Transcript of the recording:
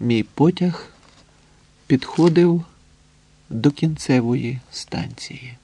Мій потяг підходив до кінцевої станції.